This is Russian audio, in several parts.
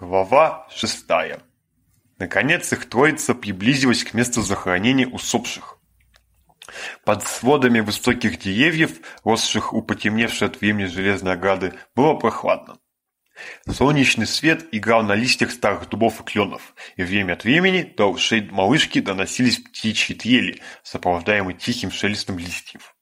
Глава 6. Наконец их троица приблизилась к месту захоронения усопших. Под сводами высоких деревьев, росших у потемневшей от времени железной ограды, было прохладно. Солнечный свет играл на листьях старых дубов и кленов, и время от времени до ушей малышки доносились птичьи трели, сопровождаемые тихим шелестом листьев.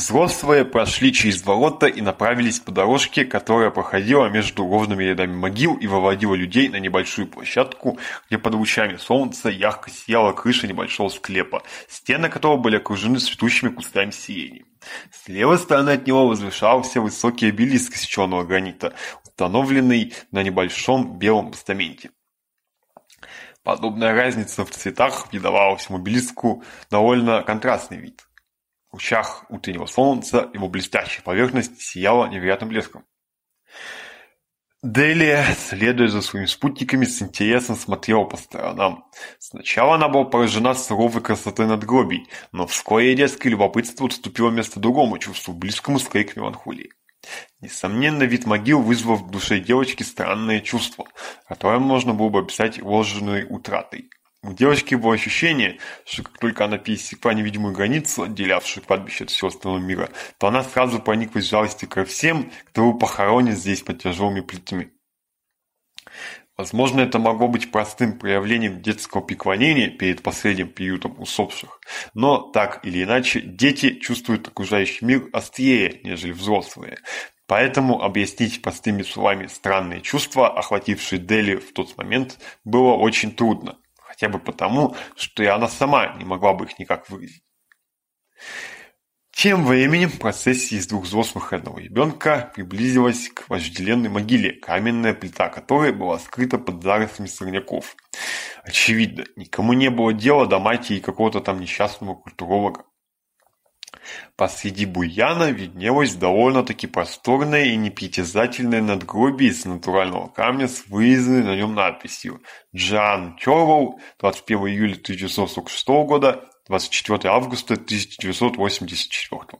Взрослые прошли через ворота и направились по дорожке, которая проходила между ровными рядами могил и выводила людей на небольшую площадку, где под лучами солнца ярко сияла крыша небольшого склепа, стены которого были окружены цветущими кустами сирени. С левой стороны от него возвышался высокий обелиск из черного гранита, установленный на небольшом белом постаменте. Подобная разница в цветах придавала всему обелиску довольно контрастный вид – в лучах утреннего солнца его блестящая поверхность сияла невероятным блеском. Делия, следуя за своими спутниками, с интересом смотрела по сторонам. Сначала она была поражена суровой красотой надгробий, но вскоре резкое любопытство уступило место другому чувству, близкому скорее к меланхолии. Несомненно, вид могил вызвал в душе девочки странное чувство, которое можно было бы описать ложной утратой. У девочки было ощущение, что как только она пересекла невидимую границу, отделявшую кладбище от всего остального мира, то она сразу прониклась жалостью ко всем, кто его похоронен здесь под тяжелыми плитами. Возможно, это могло быть простым проявлением детского преклонения перед последним приютом усопших, но, так или иначе, дети чувствуют окружающий мир острее, нежели взрослые, Поэтому объяснить простыми словами странные чувства, охватившие Дели в тот момент, было очень трудно хотя бы потому, что и она сама не могла бы их никак выразить. Тем временем процессия из двух взрослых одного ребенка приблизилась к вожделенной могиле, каменная плита которой была скрыта под зарослями сорняков. Очевидно, никому не было дела до матери какого-то там несчастного культуролога. Посреди буяна виднелось довольно-таки просторное и непритязательное надгробие из натурального камня с вырезанной на нем надписью «Джан Тёрвал, 21 июля 1946 года, 24 августа 1984 года»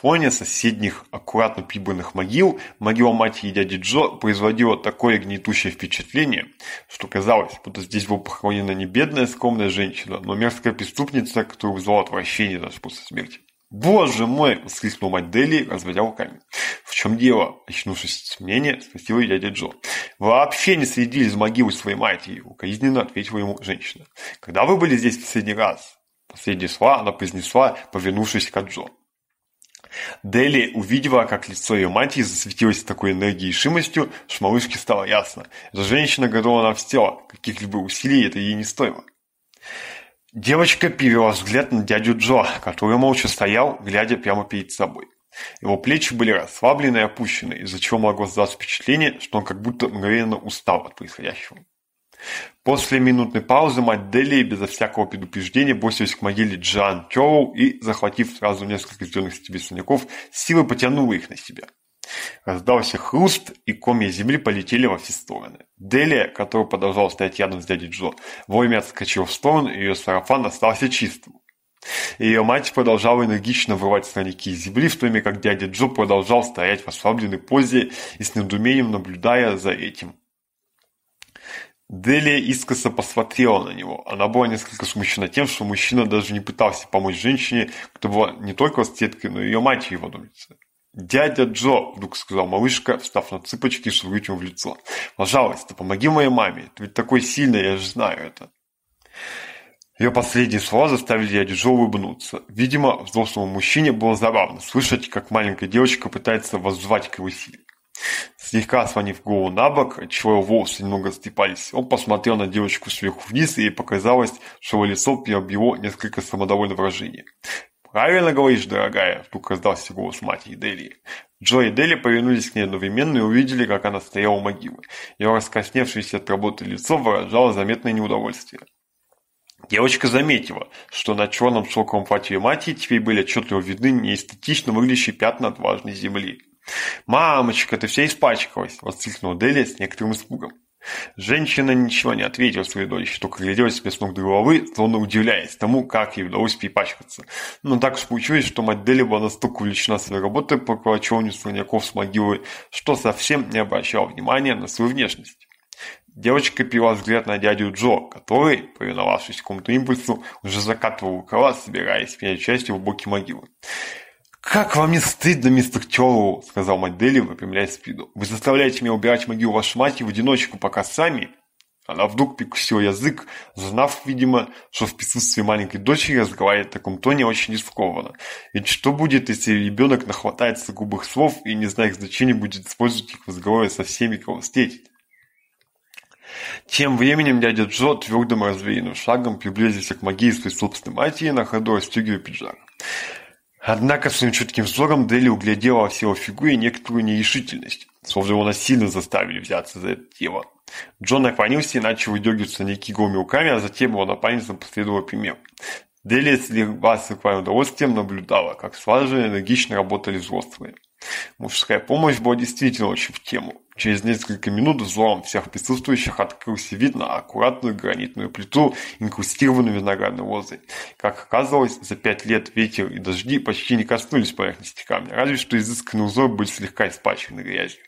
фоне соседних аккуратно прибранных могил могила матери и дяди Джо производила такое гнетущее впечатление, что казалось, будто здесь была похоронена не бедная скромная женщина, но мерзкая преступница, которая вызвала отвращение на способ смерти. «Боже мой!» — воскликнул мать Дели, разводя руками. «В чем дело?» — очнувшись с мнения, спросила дядя Джо. «Вообще не следили за могилой своей матери», — укоризненно ответила ему женщина. «Когда вы были здесь в последний раз?» Последние слова она произнесла, повернувшись к Джо. Дели, увидела, как лицо ее матери засветилось такой энергией и шимостью, что малышке стало ясно. Эта женщина готова на все, каких-либо усилий это ей не стоило. Девочка перевела взгляд на дядю Джо, который молча стоял, глядя прямо перед собой. Его плечи были расслаблены и опущены, из-за чего могло создаться впечатление, что он как будто мгновенно устал от происходящего. После минутной паузы Мадделий безо всякого предупреждения бросилась к могиле Джан Чоу и, захватив сразу несколько зеленых стебесуняков, силой потянула их на себя. Раздался хруст, и комья земли полетели во все стороны. Делия, которая продолжала стоять рядом с дядей Джо, вовремя отскочила в сторону, и ее сарафан остался чистым. Ее мать продолжала энергично вырывать сорняки из земли, в то время как дядя Джо продолжал стоять в ослабленной позе и с недоумением наблюдая за этим Делия искоса посмотрела на него. Она была несколько смущена тем, что мужчина даже не пытался помочь женщине, кто была не только соседкой, но и ее матерью в одном лице. «Дядя Джо!» – вдруг сказал малышка, встав на цыпочки и шагнуть ему в лицо. «Пожалуйста, помоги моей маме, ты ведь такой сильный, я же знаю это». Ее последние слова заставили дядю Джо улыбнуться. Видимо, взрослому мужчине было забавно слышать, как маленькая девочка пытается воззвать к его силе. Слегка склонив голову на бок, отчего его волосы немного степались, он посмотрел на девочку сверху вниз, и ей показалось, что его лицо приобрело несколько самодовольное выражение. «Правильно говоришь, дорогая!» – вдруг раздался голос матери Дели. Джо и Дели повернулись к ней одновременно и увидели, как она стояла у могилы. Ее раскосневшееся от работы лицо выражало заметное неудовольствие. Девочка заметила, что на черном шелковом платье матери теперь были отчетливо видны неэстетично выглядящие пятна отважной земли. «Мамочка, ты вся испачкалась!» — воскликнул с некоторым испугом. Женщина ничего не ответила своей дочери, только глядела себе с ног до головы, словно удивляясь тому, как ей удалось перепачкаться. Но так уж получилось, что мать Дели была настолько увлечена своей работой по колочеванию слоняков с могилы, что совсем не обращала внимания на свою внешность. Девочка пила взгляд на дядю Джо, который, повиновавшись какому-то импульсу, уже закатывал рукава, собираясь принять участие в боки могилы. «Как вам не стыдно, мистер Тёроу?» — сказал Мадели, выпрямляя спину. «Вы заставляете меня убирать могилу вашей матери в одиночку, пока сами...» Она вдруг прикусила язык, знав, видимо, что в присутствии маленькой дочери разговаривает в таком тоне очень рискованно. Ведь что будет, если ребенок нахватается губых слов и, не зная их значения, будет использовать их в разговоре со всеми, кого встретит? Тем временем дядя Джо твердым развеянным шагом приблизился к могиле своей собственной матери на ходу расстегивая пиджак. Однако в своим чутким взором Дели углядела всего фигуре некоторую нерешительность, словно его насильно заставили взяться за это дело. Джон наклонился и начал выдергиваться некигровыми руками, а затем его напарница последовала пример. Дели слегка с эквайным удовольствием наблюдала, как слаженно и энергично работали взрослые. Мужская помощь была действительно очень в тему. Через несколько минут взором всех присутствующих открылся вид на аккуратную гранитную плиту, инкрустированную виноградной лозой. Как оказалось, за пять лет ветер и дожди почти не коснулись поверхности камня, разве что изысканный узор был слегка испачканы грязью.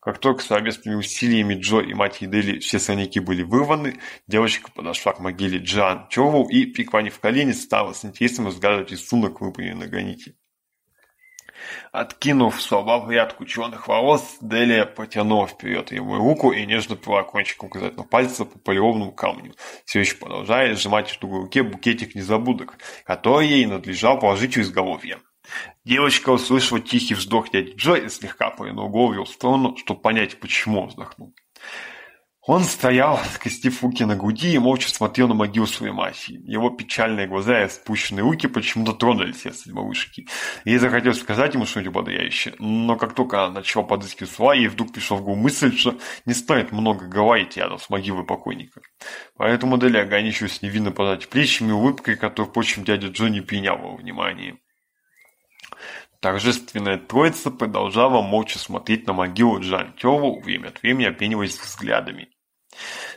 Как только совместными усилиями Джо и мать Едели все сорняки были вырваны, девочка подошла к могиле Джан Чоу и, преклонив колени, стала с интересом разглядывать рисунок, выполненный на граните. Откинув собаку ряд кученых волос, Делия потянула вперед его руку и нежно пила кончиком указательного пальца по полированному камню, все еще продолжая сжимать в другой руке букетик незабудок, который ей надлежал положить у изголовья. Девочка услышала тихий вздох дяди Джо и слегка повернула голову в сторону, чтобы понять, почему он вздохнул. Он стоял, скостив руки на груди и молча смотрел на могилу своей матери. Его печальные глаза и спущенные руки почему-то тронули сердце малышки. Ей захотелось сказать ему что-нибудь ободряющее, но как только она начала подыскивать слова, ей вдруг пришла в голову мысль, что не стоит много говорить рядом с могилой покойника. Поэтому Дели ограничилась невинно подать плечами и улыбкой, которую, впрочем, дядя Джонни принял во внимание. Торжественная троица продолжала молча смотреть на могилу Джан Тёву, время от времени опениваясь взглядами.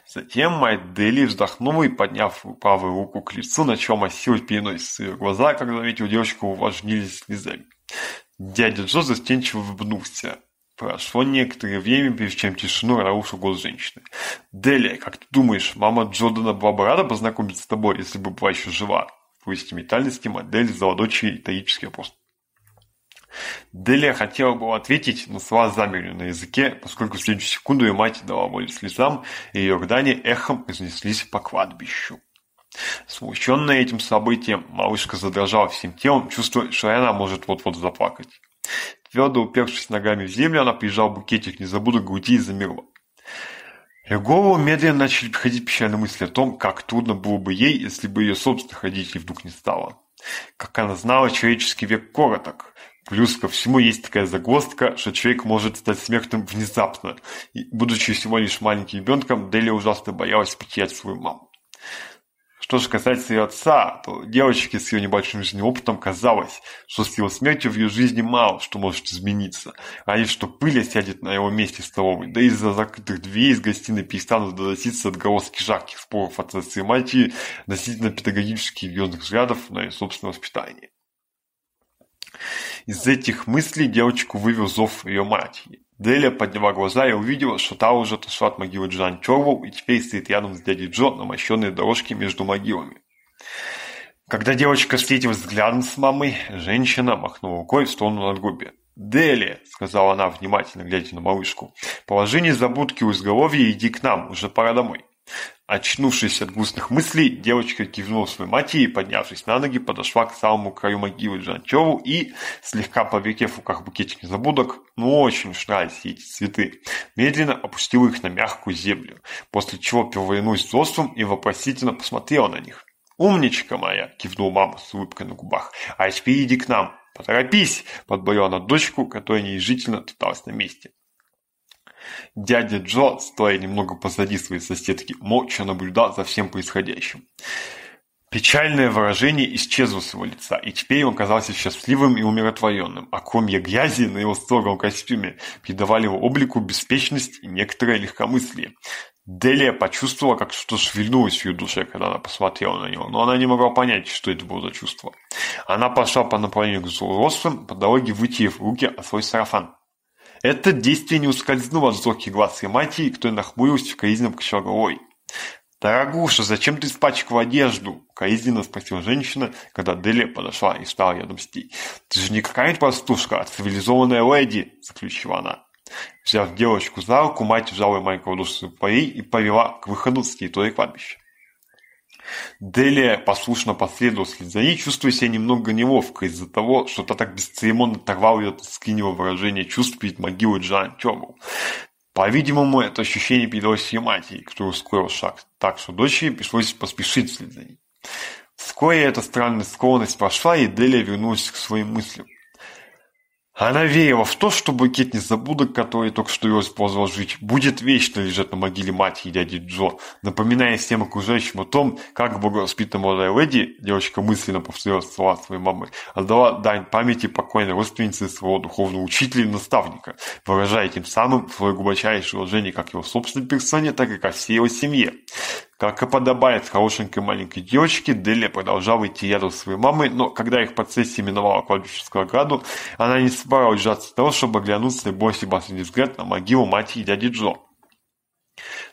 Затем Майдели вздохнула и, подняв правую руку к лицу, на начала массировать пьяной сыр. Глаза, как заметил девочку, увлажнились слезами. Дядя Джо застенчиво выбнулся. Прошло некоторое время, прежде чем тишину нарушил голос женщины. «Делия, как ты думаешь, мама Джордана была бы рада познакомиться с тобой, если бы была еще жива?» В инструментальности модель взяла дочери и таический вопрос. Делия хотела бы ответить, но слова замерли на языке, поскольку в следующую секунду ее мать дала волю слезам, и ее рыдания эхом изнеслись по кладбищу. Смущенная этим событием, малышка задрожала всем телом, чувствуя, что она может вот-вот заплакать. Твердо упершись ногами в землю, она прижала букетик, не забуду груди и замерла. Ее голову медленно начали приходить печальные мысли о том, как трудно было бы ей, если бы ее собственных родителей вдруг не стало. Как она знала, человеческий век короток. Плюс ко всему есть такая загвоздка, что человек может стать смертным внезапно. И, будучи всего лишь маленьким ребенком, Дели ужасно боялась потерять свою маму. Что же касается ее отца, то девочке с ее небольшим жизненным опытом казалось, что с его смертью в ее жизни мало что может измениться, а лишь что пыль сядет на его месте в столовой, да из-за закрытых дверей из гостиной перестанут доноситься отголоски жарких споров отца и матери относительно педагогических и взглядов на ее собственное воспитание. Из этих мыслей девочку вывел зов ее мать. Деля подняла глаза и увидела, что та уже отошла от могилы Джан Чорву и теперь стоит рядом с дядей Джо на мощенной дорожке между могилами. Когда девочка встретилась взглядом с мамой, женщина махнула рукой в сторону надгробия. «Дели!» — сказала она, внимательно глядя на малышку. «Положи незабудки у изголовья и иди к нам, уже пора домой». Очнувшись от густных мыслей, девочка кивнула своей матери и, поднявшись на ноги, подошла к самому краю могилы Жанчеву и, слегка повертев в руках букетик незабудок, ну очень уж нравились эти цветы, медленно опустила их на мягкую землю, после чего перевернулась взрослым и вопросительно посмотрела на них. «Умничка моя!» – кивнула мама с улыбкой на губах. «А теперь иди к нам, «Поторопись!» – подбоила она дочку, которая неизжительно топталась на месте. Дядя Джо, стоя немного позади своей соседки, молча наблюдал за всем происходящим. Печальное выражение исчезло с его лица, и теперь он казался счастливым и умиротворенным, а комья грязи на его строгом костюме придавали его облику беспечность и некоторое легкомыслие. Делия почувствовала, как что-то шевельнулось в ее душе, когда она посмотрела на него, но она не могла понять, что это было за чувство. Она пошла по направлению к взрослым, по дороге вытянув руки о свой сарафан. Это действие не ускользнуло от зорких глаз Ямати, кто нахмурился в Каизином коризненно кочерговой. «Дорогуша, зачем ты испачкал одежду?» – Каизина спросила женщина, когда Делия подошла и стала рядом с ней. «Ты же не какая-нибудь простушка, а цивилизованная леди!» – заключила она. Взяв девочку за руку, мать взяла маленького душу своей и повела к выходу с территории кладбища. Делия послушно последовал след за ней, чувствуя себя немного неловко из-за того, что та так бесцеремонно оторвал ее от скинего выражения чувств перед могилой Джоан Тёбл. По-видимому, это ощущение передалось ее матери, которая ускорила шаг, так что дочери пришлось поспешить вслед за ней. Вскоре эта странная склонность прошла, и Делия вернулась к своим мыслям. Она Хановеева, в то, что букет незабудок, который только что ее позвал жить, будет вечно лежать на могиле матери дяди Джо, напоминая всем окружающим о том, как благовоспитанная молодая леди, девочка мысленно повторила слова своей мамы, отдала дань памяти покойной родственницы своего духовного учителя и наставника, выражая тем самым свое глубочайшее уважение как его собственной персоне, так и ко всей его семье. Как и подобает хорошенькой маленькой девочке, Дели продолжала идти рядом с своей мамой, но когда их процессия миновала кладбищенскую ограду, она не смогла удержаться от того, чтобы глянуть с и последний взгляд на могилу матери и дяди Джо.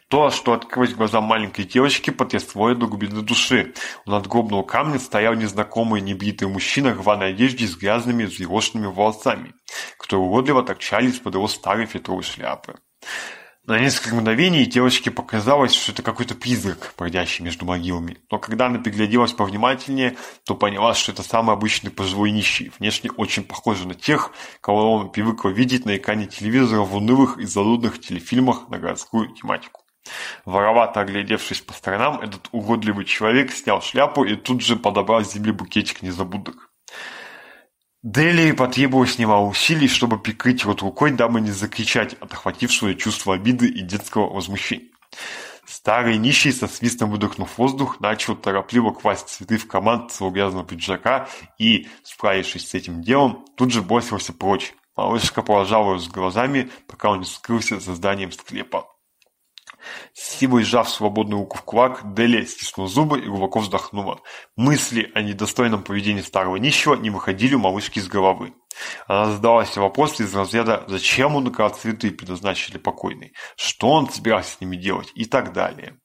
То, что открылось глаза маленькой девочки, потрясло ее до глубины души. У надгробного камня стоял незнакомый небритый мужчина в рваной одежде с грязными взъерошенными волосами, которые уродливо торчались под его старой фетровой шляпы. На несколько мгновений девочке показалось, что это какой-то призрак, бродящий между могилами. Но когда она пригляделась повнимательнее, то поняла, что это самый обычный пожилой нищий, внешне очень похожий на тех, кого он привыкла видеть на экране телевизора в унылых и занудных телефильмах на городскую тематику. Воровато оглядевшись по сторонам, этот угодливый человек снял шляпу и тут же подобрал с земли букетик незабудок. Дели потребовалось немало усилий, чтобы прикрыть рот рукой, дабы не закричать, отохватив свое чувство обиды и детского возмущения. Старый нищий, со свистом выдохнув воздух, начал торопливо класть цветы в команд своего грязного пиджака и, справившись с этим делом, тут же бросился прочь. Малышка положала его с глазами, пока он не скрылся за зданием склепа. Силой сжав свободную руку в кулак, Дели стиснула зубы и глубоко вздохнула. Мысли о недостойном поведении старого нищего не выходили у малышки из головы. Она задалась вопросом из разряда «Зачем он украл цветы, предназначили покойный? Что он собирался с ними делать?» и так далее.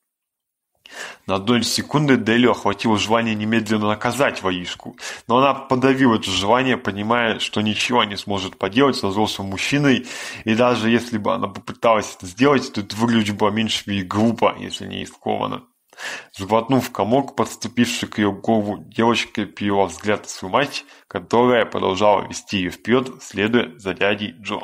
На долю секунды Делю охватило желание немедленно наказать воришку, но она подавила это желание, понимая, что ничего не сможет поделать со взрослым мужчиной, и даже если бы она попыталась это сделать, то это выглядело бы меньше и глупо, если не искованно. Сглотнув комок, подступивший к ее голову, девочка перевела взгляд на свою мать, которая продолжала вести ее вперед, следуя за дядей Джо.